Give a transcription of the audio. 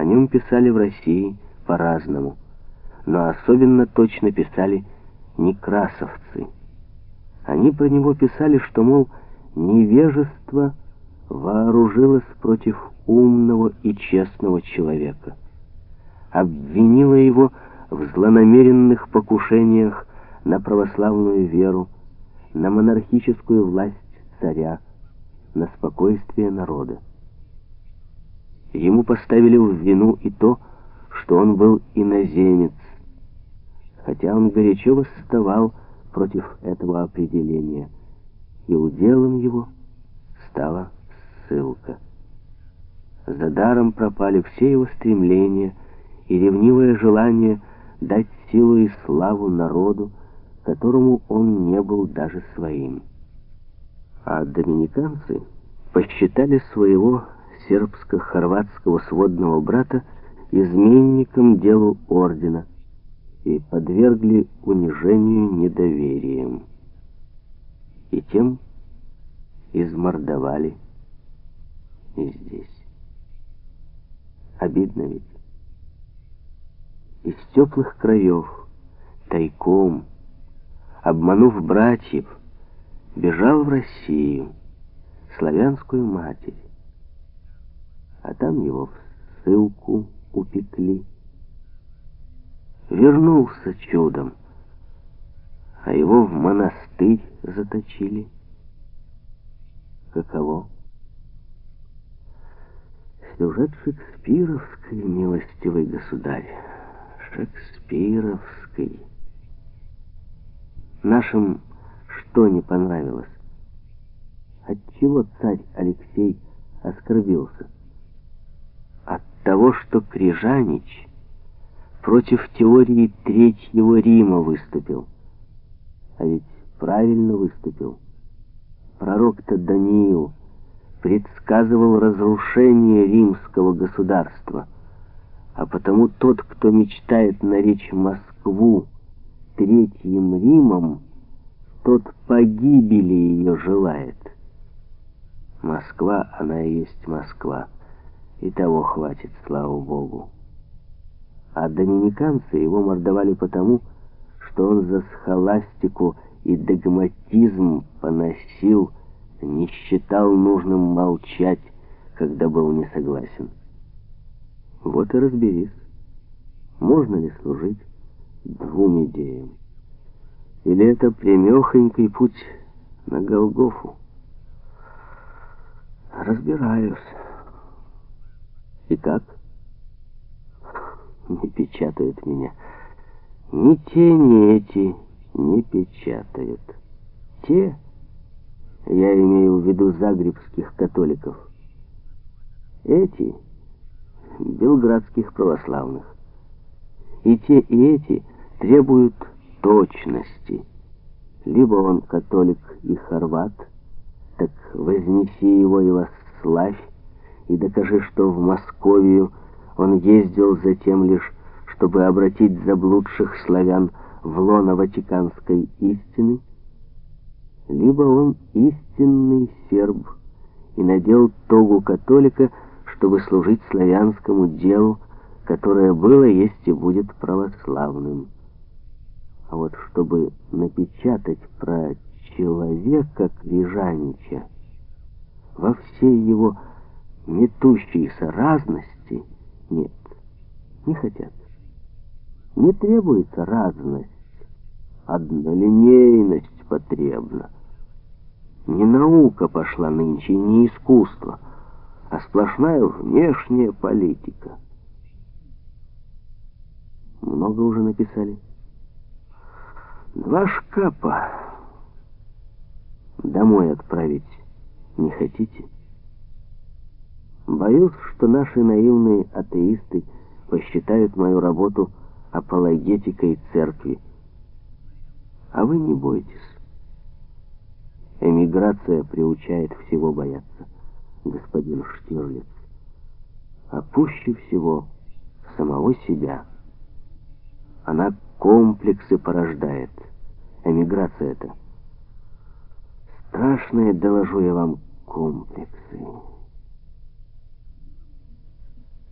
О нем писали в России по-разному, но особенно точно писали некрасовцы. Они про него писали, что, мол, невежество вооружилось против умного и честного человека, обвинило его в злонамеренных покушениях на православную веру, на монархическую власть царя, на спокойствие народа. Ему поставили в вину и то, что он был иноземец, хотя он горячо восставал против этого определения, и уделом его стала ссылка. За даром пропали все его стремления и ревнивое желание дать силу и славу народу, которому он не был даже своим. А доминиканцы посчитали своего сербско-хорватского сводного брата изменником делу ордена и подвергли унижению недоверием. И тем измордовали и здесь. Обидно ведь. Из теплых краев, тайком, обманув братьев, бежал в Россию, славянскую матерь. А там его в ссылку упекли. Вернулся чудом, а его в монастырь заточили. Каково? Сюжет шекспировский, милостивый государь, шекспировский. Нашим что не понравилось? Отчего царь Алексей оскорбился? Того, что Крижанич против теории Третьего Рима выступил. А ведь правильно выступил. Пророк-то Даниил предсказывал разрушение римского государства, а потому тот, кто мечтает наречь Москву Третьим Римом, тот погибели ее желает. Москва, она и есть Москва, и того хватит, слава Богу. А доминиканцы его мордовали потому, что он за схоластику и догматизм поносил, не считал нужным молчать, когда был не согласен. Вот и разберись, можно ли служить двум идеям. Или это прямехонький путь на Голгофу? Разбираюсь. Как? Не печатают меня. Ни те, ни эти не печатают. Те, я имею в виду загребских католиков, эти белградских православных. И те, и эти требуют точности. Либо он католик и хорват, так вознеси его и восславь, и докажи, что в Московию он ездил за тем лишь, чтобы обратить заблудших славян в лоно ватиканской истины, либо он истинный серб и надел тогу католика, чтобы служить славянскому делу, которое было, есть и будет православным. А вот чтобы напечатать про человека Крижанича во всей его метущейся разности, нет, не хотят. Не требуется разность, однолинейность потребна. Не наука пошла нынче, не искусство, а сплошная внешняя политика. Много уже написали. Два шкафа. Домой отправить не хотите? Боюсь, что наши наивные атеисты посчитают мою работу апологетикой церкви. А вы не бойтесь. Эмиграция приучает всего бояться, господин Штирлиц. А пуще всего самого себя. Она комплексы порождает. Эмиграция это. Страшные, доложу я вам, комплексы.